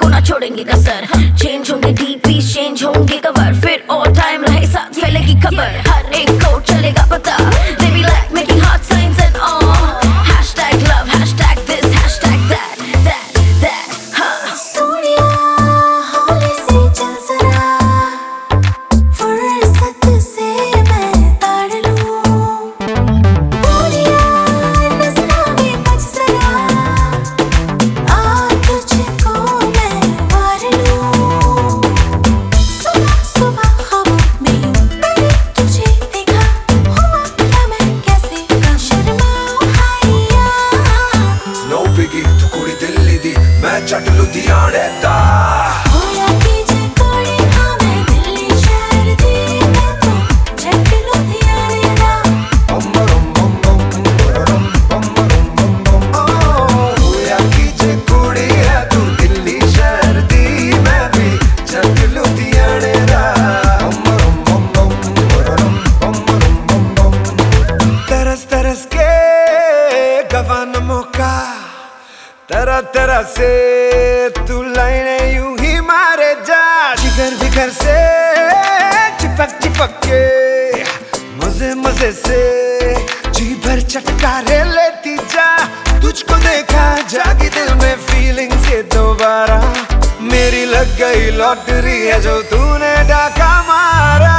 को ना छोड़ेंगे कसर। चेंज होंगे डीपी चेंज होंगे कवर फिर और टाइम रहे, साथ फैलेगी खबर। हर एक Jakolu tiar eta तरह तरह से तू लाइने यू ही मारे जा। जिगर जिगर से चिपक चिपक के मज़े मज़े से जी भर चटकारे लेती जा। तुझको देखा जागी दिल में फीलिंग से दोबारा। मेरी लग गई लॉटरी है जो तूने डाका मारा।